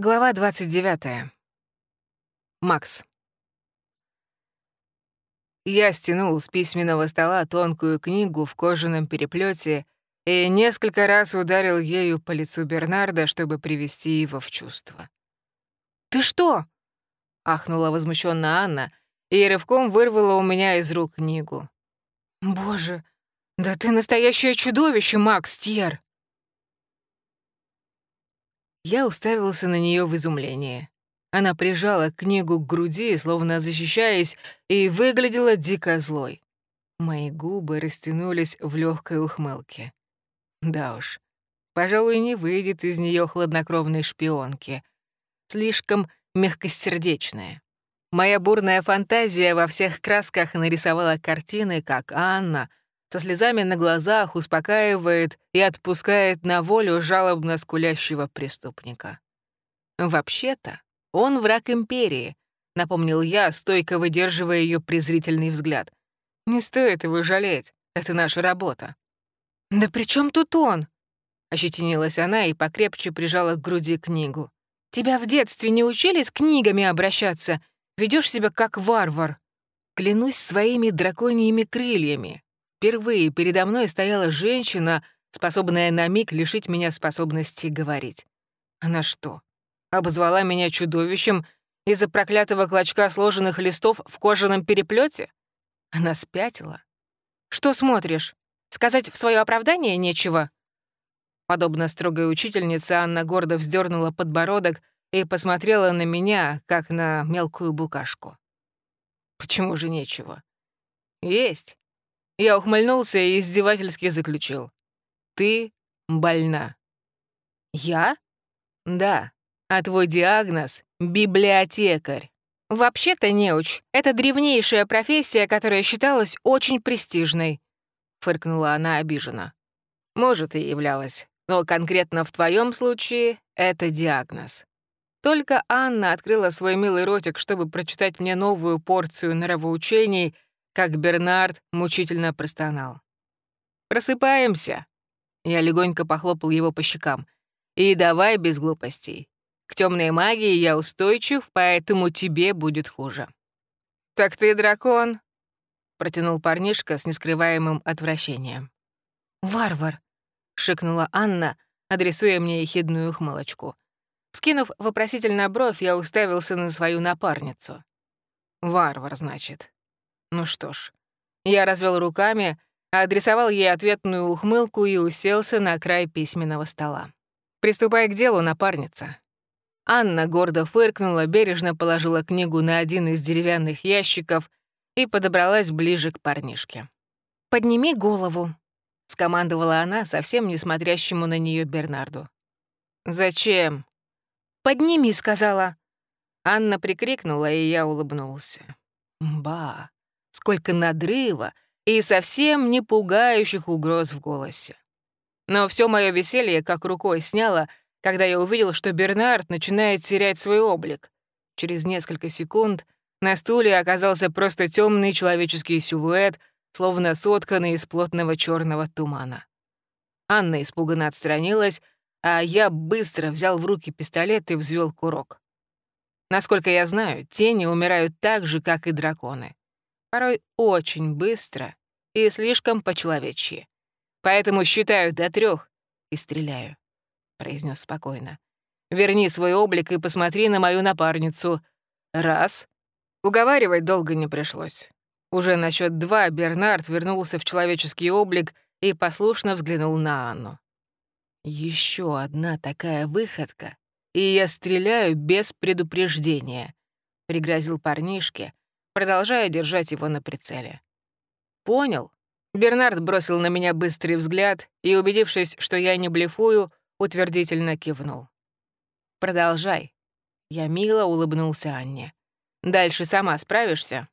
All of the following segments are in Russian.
Глава 29. Макс. Я стянул с письменного стола тонкую книгу в кожаном переплете и несколько раз ударил ею по лицу Бернарда, чтобы привести его в чувство. «Ты что?» — ахнула возмущенно Анна и рывком вырвала у меня из рук книгу. «Боже, да ты настоящее чудовище, Макс Тьер!» Я уставился на нее в изумлении. Она прижала книгу к груди, словно защищаясь, и выглядела дико злой. Мои губы растянулись в легкой ухмылке. Да уж, пожалуй, не выйдет из нее хладнокровной шпионки. Слишком мягкосердечная. Моя бурная фантазия во всех красках нарисовала картины, как Анна со слезами на глазах успокаивает и отпускает на волю жалобно скулящего преступника. «Вообще-то он враг империи», — напомнил я, стойко выдерживая ее презрительный взгляд. «Не стоит его жалеть, это наша работа». «Да при чем тут он?» — ощетинилась она и покрепче прижала к груди книгу. «Тебя в детстве не учили с книгами обращаться? Ведешь себя как варвар». Клянусь своими драконьими крыльями. Впервые передо мной стояла женщина, способная на миг лишить меня способности говорить. Она что, обозвала меня чудовищем из-за проклятого клочка сложенных листов в кожаном переплете? Она спятила. «Что смотришь? Сказать в свое оправдание нечего?» Подобно строгой учительнице, Анна гордо вздернула подбородок и посмотрела на меня, как на мелкую букашку. «Почему же нечего?» «Есть. Я ухмыльнулся и издевательски заключил. «Ты больна». «Я?» «Да. А твой диагноз — библиотекарь». «Вообще-то, неуч, это древнейшая профессия, которая считалась очень престижной», — фыркнула она обиженно. «Может, и являлась, но конкретно в твоем случае это диагноз». Только Анна открыла свой милый ротик, чтобы прочитать мне новую порцию нравоучений — как Бернард мучительно простонал. «Просыпаемся!» Я легонько похлопал его по щекам. «И давай без глупостей. К темной магии я устойчив, поэтому тебе будет хуже». «Так ты дракон?» — протянул парнишка с нескрываемым отвращением. «Варвар!» — шикнула Анна, адресуя мне ехидную ухмылочку. Скинув вопросительно бровь, я уставился на свою напарницу. «Варвар, значит. Ну что ж, я развел руками, адресовал ей ответную ухмылку и уселся на край письменного стола. «Приступай к делу, напарница». Анна гордо фыркнула, бережно положила книгу на один из деревянных ящиков и подобралась ближе к парнишке. «Подними голову», — скомандовала она совсем не смотрящему на нее Бернарду. «Зачем?» «Подними», — сказала. Анна прикрикнула, и я улыбнулся. «Ба, сколько надрыва и совсем не пугающих угроз в голосе. Но все мое веселье как рукой сняло, когда я увидел, что Бернард начинает терять свой облик. Через несколько секунд на стуле оказался просто темный человеческий силуэт, словно сотканный из плотного черного тумана. Анна испуганно отстранилась, а я быстро взял в руки пистолет и взвел курок. Насколько я знаю, тени умирают так же, как и драконы порой очень быстро и слишком по-человечьи. Поэтому считаю до трех и стреляю», — произнес спокойно. «Верни свой облик и посмотри на мою напарницу. Раз». Уговаривать долго не пришлось. Уже на счет два Бернард вернулся в человеческий облик и послушно взглянул на Анну. Еще одна такая выходка, и я стреляю без предупреждения», — пригрозил парнишке, продолжая держать его на прицеле. «Понял». Бернард бросил на меня быстрый взгляд и, убедившись, что я не блефую, утвердительно кивнул. «Продолжай». Я мило улыбнулся Анне. «Дальше сама справишься?»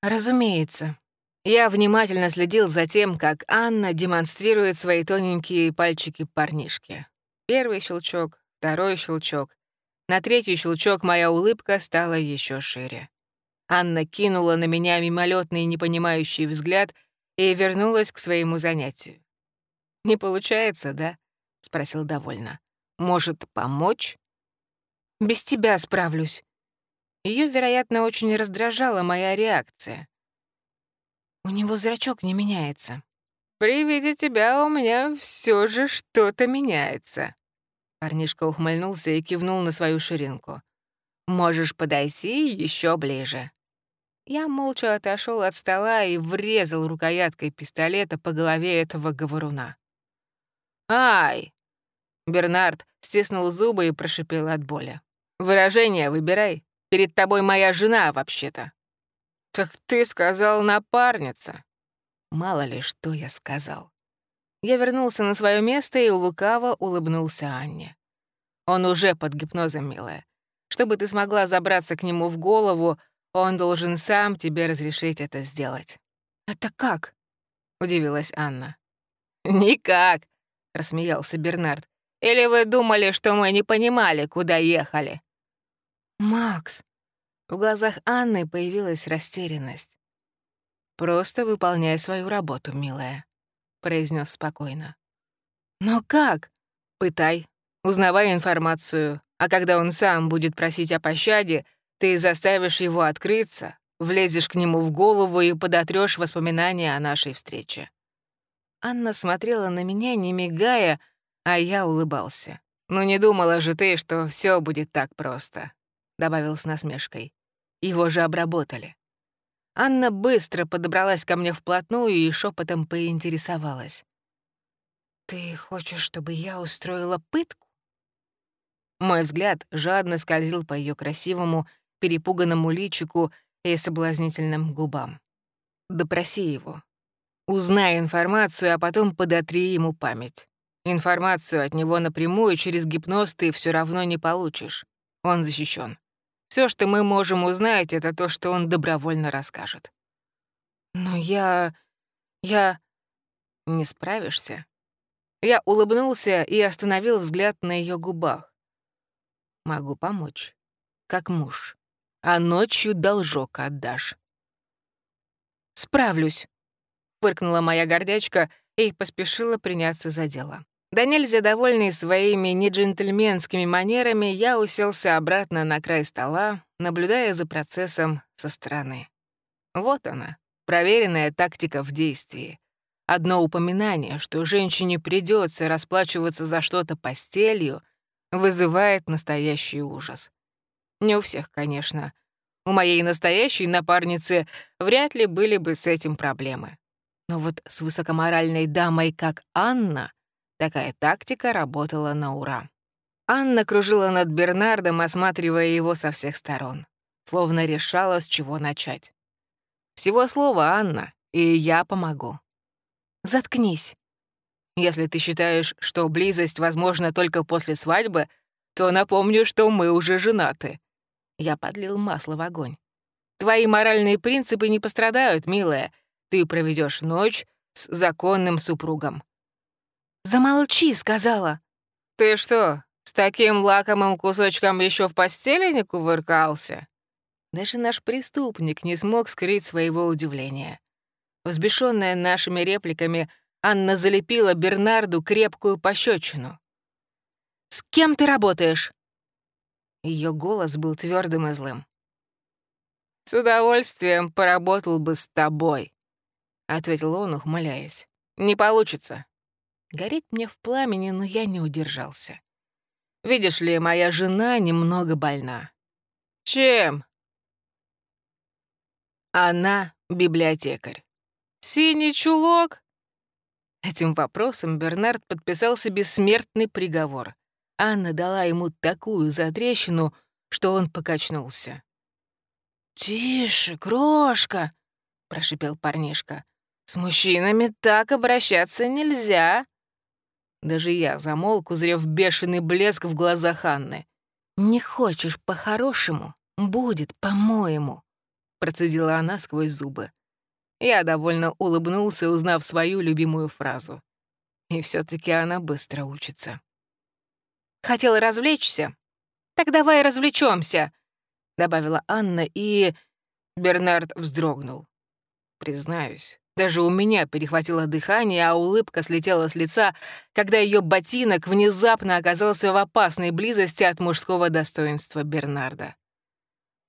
«Разумеется». Я внимательно следил за тем, как Анна демонстрирует свои тоненькие пальчики парнишке. Первый щелчок, второй щелчок. На третий щелчок моя улыбка стала еще шире. Анна кинула на меня мимолетный непонимающий взгляд и вернулась к своему занятию. «Не получается, да?» — спросил довольно. «Может, помочь?» Без тебя справлюсь». Ее, вероятно, очень раздражала моя реакция. У него зрачок не меняется. «При виде тебя у меня все же что-то меняется». Парнишка ухмыльнулся и кивнул на свою ширинку. «Можешь подойти еще ближе». Я молча отошел от стола и врезал рукояткой пистолета по голове этого говоруна. «Ай!» Бернард стиснул зубы и прошипел от боли. «Выражение выбирай. Перед тобой моя жена, вообще-то». «Так ты сказал напарница». Мало ли, что я сказал. Я вернулся на свое место и лукаво улыбнулся Анне. Он уже под гипнозом, милая. Чтобы ты смогла забраться к нему в голову, он должен сам тебе разрешить это сделать». «Это как?» — удивилась Анна. «Никак», — рассмеялся Бернард. «Или вы думали, что мы не понимали, куда ехали?» «Макс!» В глазах Анны появилась растерянность. «Просто выполняй свою работу, милая», — произнес спокойно. «Но как?» «Пытай, узнавай информацию, а когда он сам будет просить о пощаде, ты заставишь его открыться, влезешь к нему в голову и подотрёшь воспоминания о нашей встрече». Анна смотрела на меня, не мигая, а я улыбался. «Ну не думала же ты, что все будет так просто», — добавил с насмешкой. «Его же обработали». Анна быстро подобралась ко мне вплотную и шепотом поинтересовалась. «Ты хочешь, чтобы я устроила пытку?» Мой взгляд жадно скользил по ее красивому, перепуганному личику и соблазнительным губам. Допроси его. Узнай информацию, а потом подотри ему память. Информацию от него напрямую через гипноз ты все равно не получишь. Он защищен. Все, что мы можем узнать, это то, что он добровольно расскажет. Но я... я... Не справишься? Я улыбнулся и остановил взгляд на ее губах. Могу помочь. Как муж а ночью должок отдашь». «Справлюсь», — фыркнула моя гордячка и поспешила приняться за дело. Да нельзя довольный своими неджентльменскими манерами, я уселся обратно на край стола, наблюдая за процессом со стороны. Вот она, проверенная тактика в действии. Одно упоминание, что женщине придется расплачиваться за что-то постелью, вызывает настоящий ужас. Не у всех, конечно. У моей настоящей напарницы вряд ли были бы с этим проблемы. Но вот с высокоморальной дамой, как Анна, такая тактика работала на ура. Анна кружила над Бернардом, осматривая его со всех сторон, словно решала, с чего начать. «Всего слова, Анна, и я помогу». «Заткнись». «Если ты считаешь, что близость возможна только после свадьбы, то напомню, что мы уже женаты. Я подлил масло в огонь. «Твои моральные принципы не пострадают, милая. Ты проведешь ночь с законным супругом». «Замолчи», — сказала. «Ты что, с таким лакомым кусочком еще в постели не кувыркался?» Даже наш преступник не смог скрыть своего удивления. Взбешенная нашими репликами, Анна залепила Бернарду крепкую пощечину. «С кем ты работаешь?» Ее голос был твердым и злым. «С удовольствием поработал бы с тобой», — ответил он, ухмыляясь. «Не получится. Гореть мне в пламени, но я не удержался. Видишь ли, моя жена немного больна». «Чем?» «Она библиотекарь». «Синий чулок?» Этим вопросом Бернард подписал себе смертный приговор. Анна дала ему такую затрещину, что он покачнулся. «Тише, крошка!» — прошипел парнишка. «С мужчинами так обращаться нельзя!» Даже я замолк, узрев бешеный блеск в глазах Анны. «Не хочешь по-хорошему? Будет, по-моему!» — процедила она сквозь зубы. Я довольно улыбнулся, узнав свою любимую фразу. И все таки она быстро учится. Хотела развлечься? Так давай развлечемся, добавила Анна, и Бернард вздрогнул. Признаюсь, Даже у меня перехватило дыхание, а улыбка слетела с лица, когда ее ботинок внезапно оказался в опасной близости от мужского достоинства Бернарда.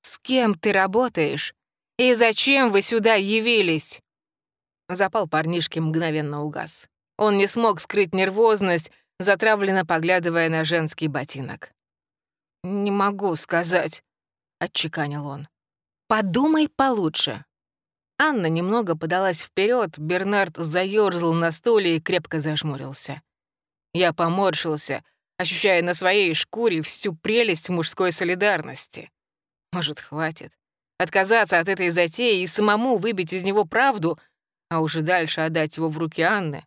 «С кем ты работаешь? И зачем вы сюда явились?» Запал парнишки мгновенно угас. Он не смог скрыть нервозность, затравленно поглядывая на женский ботинок. «Не могу сказать», — отчеканил он. «Подумай получше», Анна немного подалась вперед, Бернард заёрзал на стуле и крепко зажмурился. Я поморщился, ощущая на своей шкуре всю прелесть мужской солидарности. Может, хватит? Отказаться от этой затеи и самому выбить из него правду, а уже дальше отдать его в руки Анны?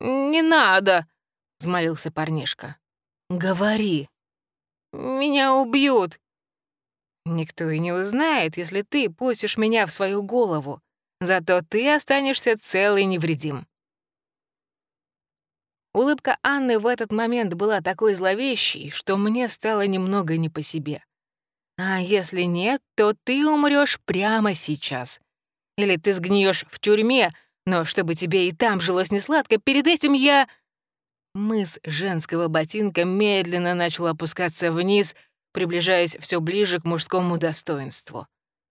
«Не надо!» — взмолился парнишка. «Говори!» «Меня убьют!» Никто и не узнает, если ты пустишь меня в свою голову. Зато ты останешься цел и невредим. Улыбка Анны в этот момент была такой зловещей, что мне стало немного не по себе. А если нет, то ты умрешь прямо сейчас. Или ты сгниешь в тюрьме, но чтобы тебе и там жилось несладко, перед этим я... Мыс женского ботинка медленно начал опускаться вниз — приближаясь все ближе к мужскому достоинству.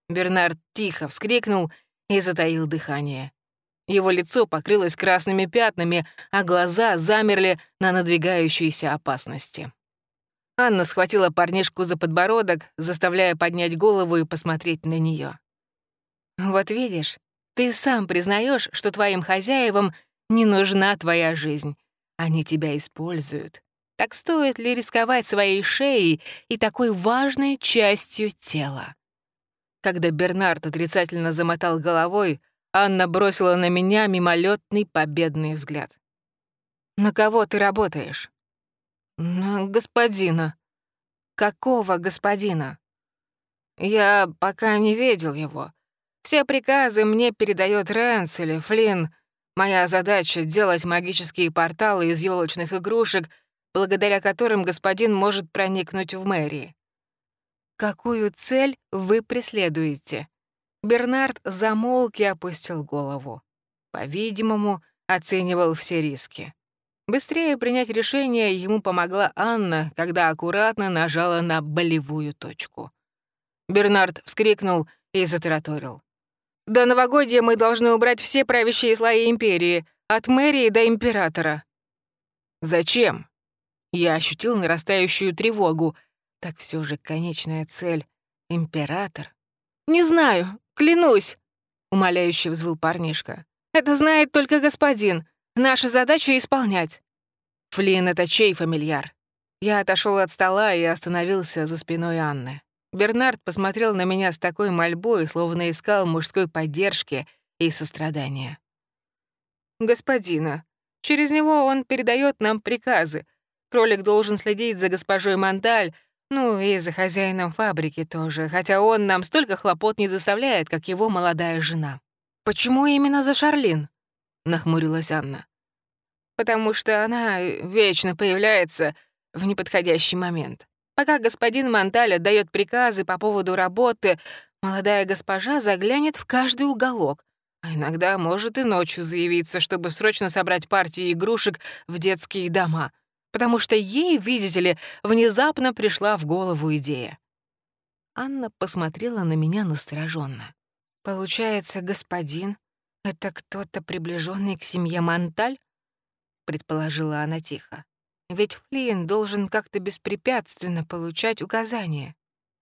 Бернард тихо вскрикнул и затаил дыхание. Его лицо покрылось красными пятнами, а глаза замерли на надвигающейся опасности. Анна схватила парнишку за подбородок, заставляя поднять голову и посмотреть на нее. «Вот видишь, ты сам признаешь, что твоим хозяевам не нужна твоя жизнь. Они тебя используют. Так стоит ли рисковать своей шеей и такой важной частью тела? Когда Бернард отрицательно замотал головой, Анна бросила на меня мимолетный победный взгляд. «На кого ты работаешь?» «На господина». «Какого господина?» «Я пока не видел его. Все приказы мне передает Рэнс или Флинн. Моя задача — делать магические порталы из елочных игрушек — благодаря которым господин может проникнуть в мэрии. Какую цель вы преследуете? Бернард замолк и опустил голову. По-видимому, оценивал все риски. Быстрее принять решение ему помогла Анна, когда аккуратно нажала на болевую точку. Бернард вскрикнул и затараторил. «До новогодия мы должны убрать все правящие слои империи, от мэрии до императора». «Зачем?» Я ощутил нарастающую тревогу. Так все же конечная цель — император. «Не знаю, клянусь!» — умоляюще взвыл парнишка. «Это знает только господин. Наша задача — исполнять». Флин — это чей фамильяр? Я отошел от стола и остановился за спиной Анны. Бернард посмотрел на меня с такой мольбой, словно искал мужской поддержки и сострадания. «Господина, через него он передает нам приказы, Кролик должен следить за госпожой Монталь, ну и за хозяином фабрики тоже, хотя он нам столько хлопот не доставляет, как его молодая жена. «Почему именно за Шарлин?» — нахмурилась Анна. «Потому что она вечно появляется в неподходящий момент. Пока господин Монталь отдаёт приказы по поводу работы, молодая госпожа заглянет в каждый уголок, а иногда может и ночью заявиться, чтобы срочно собрать партии игрушек в детские дома — потому что ей, видите ли, внезапно пришла в голову идея. Анна посмотрела на меня настороженно. «Получается, господин — это кто-то приближенный к семье Монталь?» — предположила она тихо. «Ведь Флинн должен как-то беспрепятственно получать указания».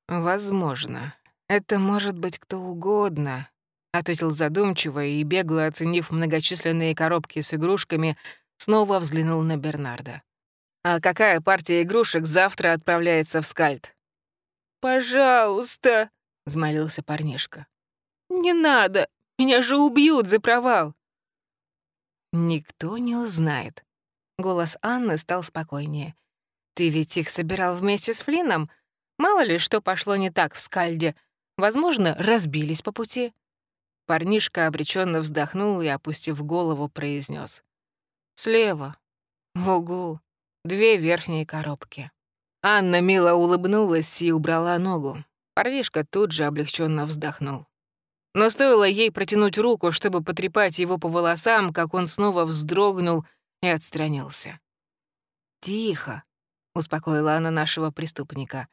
«Возможно. Это может быть кто угодно», — ответил задумчиво и, бегло оценив многочисленные коробки с игрушками, снова взглянул на Бернарда. А какая партия игрушек завтра отправляется в скальд? «Пожалуйста», — взмолился парнишка. «Не надо, меня же убьют за провал». «Никто не узнает». Голос Анны стал спокойнее. «Ты ведь их собирал вместе с Флином? Мало ли, что пошло не так в скальде. Возможно, разбились по пути». Парнишка обреченно вздохнул и, опустив голову, произнес: «Слева, в углу» две верхние коробки. Анна мило улыбнулась и убрала ногу. Парнишка тут же облегченно вздохнул. Но стоило ей протянуть руку, чтобы потрепать его по волосам, как он снова вздрогнул и отстранился. «Тихо», — успокоила она нашего преступника.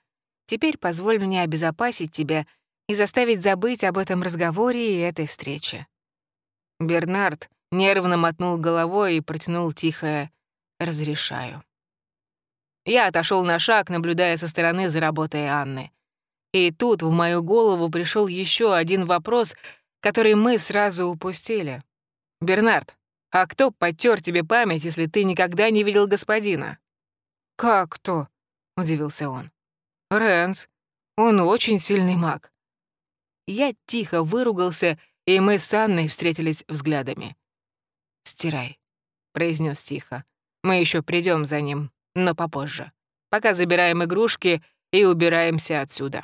«Теперь позволь мне обезопасить тебя и заставить забыть об этом разговоре и этой встрече». Бернард нервно мотнул головой и протянул тихое «разрешаю». Я отошел на шаг, наблюдая со стороны за работой Анны. И тут в мою голову пришел еще один вопрос, который мы сразу упустили. «Бернард, а кто потер тебе память, если ты никогда не видел господина?» «Как кто?» — удивился он. «Рэнс. Он очень сильный маг». Я тихо выругался, и мы с Анной встретились взглядами. «Стирай», — произнес тихо. «Мы еще придем за ним, но попозже. Пока забираем игрушки и убираемся отсюда».